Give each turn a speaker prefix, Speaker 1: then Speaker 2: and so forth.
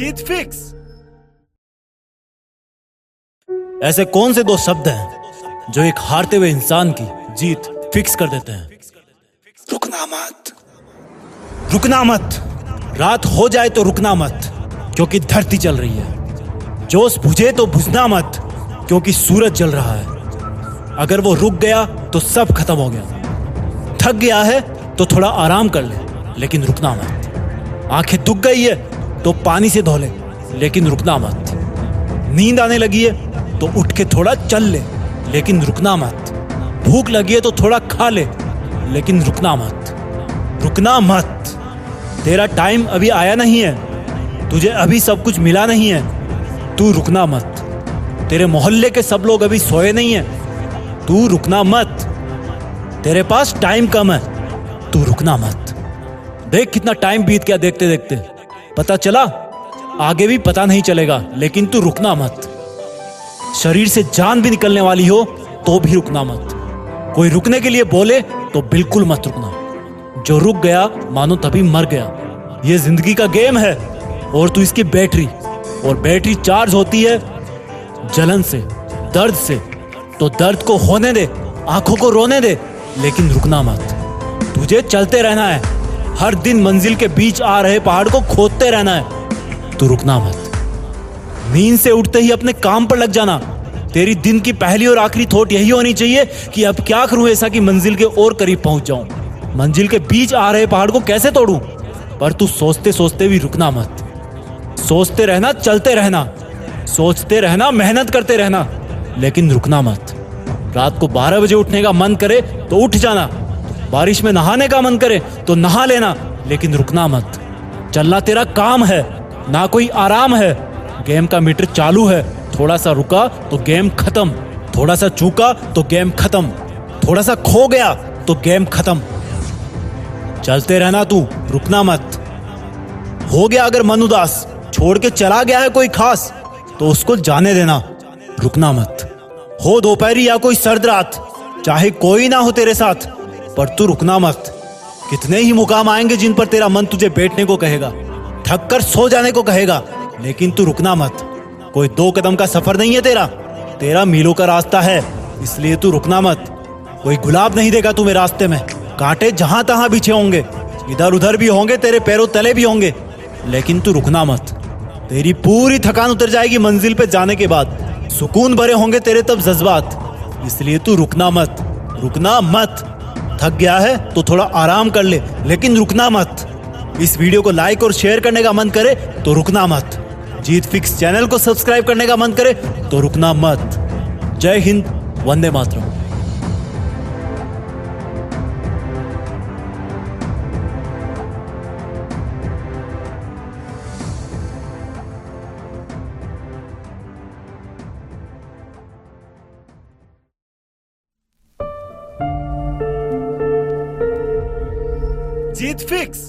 Speaker 1: जीत fix. ऐसे कौन से दो शब्द हैं जो एक हारते हुए इंसान की जीत फिक्स कर देते हैं? रुकना मत। रुकना मत। रात हो जाए तो रुकना मत क्योंकि धरती चल रही है। जोश बुझे तो बुझना मत क्योंकि सूरज जल रहा है। अगर वो रुक गया तो सब खत्म हो गया। थक गया है तो थोड़ा आराम कर ले लेकिन रुकना मत। आँखें दुख गई है तो पानी से धो ले, लेकिन रुकना मत। नींद आने लगी है तो उठ के थोड़ा चल ले, लेकिन रुकना मत। भूख लगी है तो थोड़ा खा ले, लेकिन रुकना मत। रुकना मत। तेरा टाइम अभी आया नहीं है, तुझे अभी सब कुछ मिला नहीं है, तू रुकना मत। तेरे मोहल्ले के सब लोग अभी सोए नहीं है, तू रुकना मत। तेरे पास टाइम कम है, तू रुकना मत। देख कितना टाइम बीत गया देखते देखते पता चला? आगे भी पता नहीं चलेगा, लेकिन तू रुकना मत। शरीर से जान भी निकलने वाली हो तो भी रुकना मत। कोई रुकने के लिए बोले तो बिल्कुल मत रुकना। जो रुक गया, मानो तभी मर गया। ये ज़िंदगी का गेम है, और तू इसकी बैटरी। और बैटरी चार्ज होती है जलन से, दर्द से। तो दर्द को होने दे, आँखों को रोने दे, लेकिन रुकना मत। तुझे चलते रहना है। हर दिन मंजिल के बीच आ रहे पहाड़ को खोदते रहना है। तू रुकना मत। नींद से उठते ही अपने काम पर लग जाना। तेरी दिन की पहली और आखिरी थोट यही होनी चाहिए कि अब क्या करूँ ऐसा कि मंजिल के और करीब पहुँच जाऊँ। मंजिल के बीच आ रहे पहाड़ को कैसे तोड़ूं? पर तू सोचते सोचते भी रुकना मत। सोचते रहना, चलते रहना। सोचते रहना, मेहनत करते रहना। लेकिन रुकना मत। रात को बारह बजे उठने का मन करे तो उठ जाना। बारिश में नहाने का मन करे तो नहा लेना, लेकिन रुकना मत। चलना तेरा काम है, ना कोई आराम है। गेम का मीटर चालू है थोड़ा सा रुका तो गेम खत्म थोड़ा सा चूका तो गेम खत्म थोड़ा सा खो गया तो गेम खत्म। चलते रहना तू, रुकना मत। हो गया अगर मन उदास, छोड़ के चला गया है कोई खास तो उसको जाने देना, रुकना मत। हो दोपहरी या कोई सर्द रात, चाहे कोई ना हो तेरे साथ पर तू रुकना मत। कितने ही मुकाम आएँगे जिन पर तेरा मन तुझे बैठने को कहेगा थक कर सो जाने को कहेगा, लेकिन तू रुकना मत। कोई दो कदम का सफ़र नहीं है तेरा। तेरा मीलों का रास्ता है, इसलिए तू रुकना मत। कोई गुलाब नहीं देगा तुम्हें रास्ते में। कांटे जहाँ तहां बिछे होंगे इधर उधर भी होंगे, तेरे पैरों तले भी होंगे। लेकिन तू रुकना मत। तेरी पूरी थकान उतर जाएगी मंजिल पे जाने के बाद। सुकून भरे होंगे तेरे तब जज्बात। इसलिए तू रुकना मत। रुकना मत। थक गया है तो थोड़ा आराम कर ले, लेकिन रुकना मत। इस वीडियो को लाइक और शेयर करने का मन करे तो रुकना मत। जीत फिक्स चैनल को सब्सक्राइब करने का मन करे तो रुकना मत। जय हिंद, वंदे मातरम। जीत फिक्स